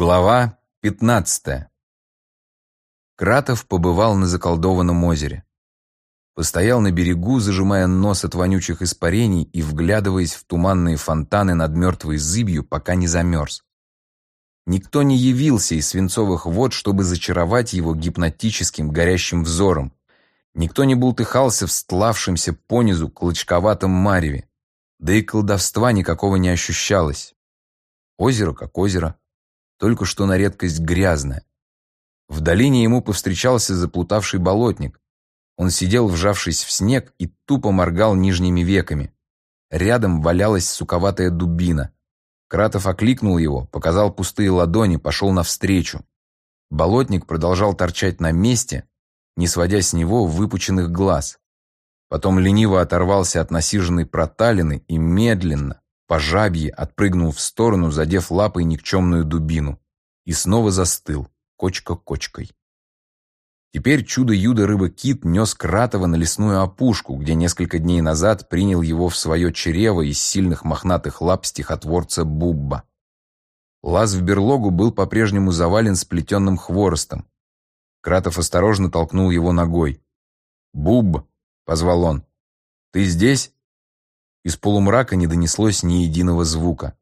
Глава 15. Кратов побывал на заколдованном озере. Постоял на берегу, зажимая нос от вонючих испарений и вглядываясь в туманные фонтаны над мертвой зыбью, пока не замерз. Никто не явился из свинцовых вод, чтобы зачаровать его гипнотическим горящим взором. Никто не бултыхался в стлавшемся понизу клочковатом мареве. Да и колдовства никакого не ощущалось. Озеро как озеро только что на редкость грязная. В долине ему повстречался заплутавший болотник. Он сидел, вжавшись в снег, и тупо моргал нижними веками. Рядом валялась суковатая дубина. Кратов окликнул его, показал пустые ладони, пошел навстречу. Болотник продолжал торчать на месте, не сводя с него выпученных глаз. Потом лениво оторвался от насиженной проталины и медленно, по жабье отпрыгнул в сторону, задев лапой никчемную дубину, и снова застыл, кочка кочкой. Теперь чудо-юдо рыба-кит нес Кратова на лесную опушку, где несколько дней назад принял его в свое чрево из сильных мохнатых лап стихотворца Бубба. Лаз в берлогу был по-прежнему завален сплетенным хворостом. Кратов осторожно толкнул его ногой. «Буб!» — позвал он. «Ты здесь?» Из полумрака не донеслось ни единого звука.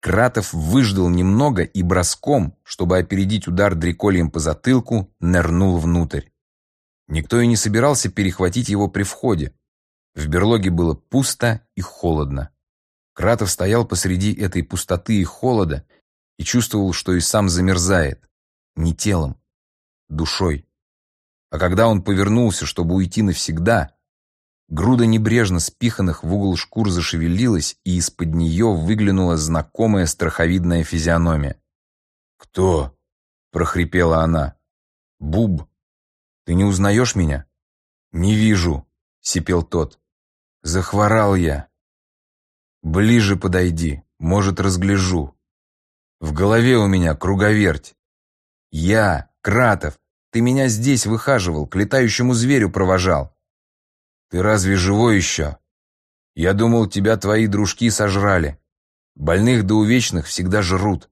Кратов выждал немного и броском, чтобы опередить удар дрекольем по затылку, нырнул внутрь. Никто и не собирался перехватить его при входе. В берлоге было пусто и холодно. Кратов стоял посреди этой пустоты и холода и чувствовал, что и сам замерзает. Не телом, душой. А когда он повернулся, чтобы уйти навсегда, Груда небрежно спиханных в угол шкур зашевелилась, и из-под нее выглянула знакомая страховидная физиономия. «Кто?» — прохрипела она. «Буб, ты не узнаешь меня?» «Не вижу», — сипел тот. «Захворал я». «Ближе подойди, может, разгляжу. В голове у меня круговерть. Я, Кратов, ты меня здесь выхаживал, к летающему зверю провожал. Ты разве живой еще? Я думал, тебя твои дружки сожрали. Больных да увечных всегда жрут.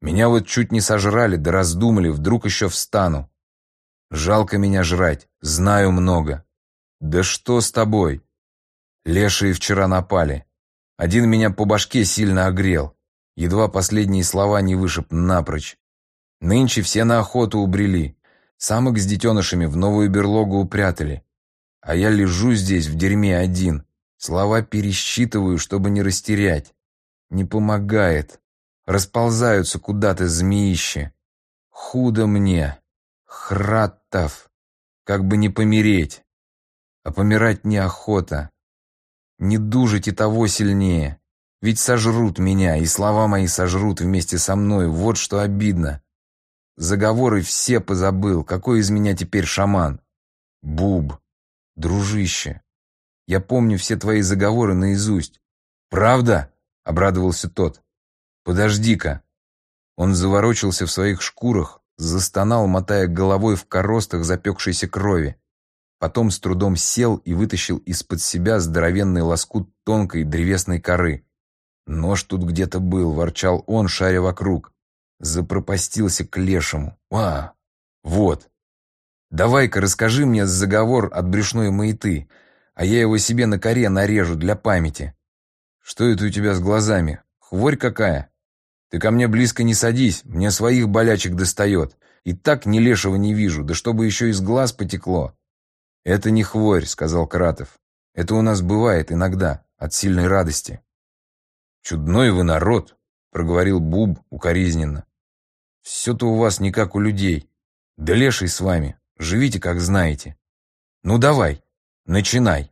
Меня вот чуть не сожрали, да раздумали, вдруг еще встану. Жалко меня жрать, знаю много. Да что с тобой? Лешие вчера напали. Один меня по башке сильно огрел. Едва последние слова не вышиб напрочь. Нынче все на охоту убрели. Самок с детенышами в новую берлогу упрятали. А я лежу здесь в дерьме один. Слова пересчитываю, чтобы не растерять. Не помогает. Расползаются куда-то змеище. Худо мне. Хратов. Как бы не помереть. А помирать неохота. Не дужить и того сильнее. Ведь сожрут меня, и слова мои сожрут вместе со мной. Вот что обидно. Заговоры все позабыл. Какой из меня теперь шаман? Буб. «Дружище, я помню все твои заговоры наизусть». «Правда?» — обрадовался тот. «Подожди-ка». Он заворочился в своих шкурах, застонал, мотая головой в коростах запекшейся крови. Потом с трудом сел и вытащил из-под себя здоровенный лоскут тонкой древесной коры. Нож тут где-то был, ворчал он, шаря вокруг. Запропастился к лешему. А, вот. Давай-ка расскажи мне заговор от брюшной маяты, а я его себе на коре нарежу для памяти. Что это у тебя с глазами? Хворь какая? Ты ко мне близко не садись, мне своих болячек достает. И так ни лешего не вижу, да чтобы еще из глаз потекло. Это не хворь, сказал Кратов. Это у нас бывает иногда, от сильной радости. Чудной вы народ, проговорил Буб укоризненно. Все-то у вас не как у людей. Да леший с вами, Живите, как знаете. Ну давай, начинай.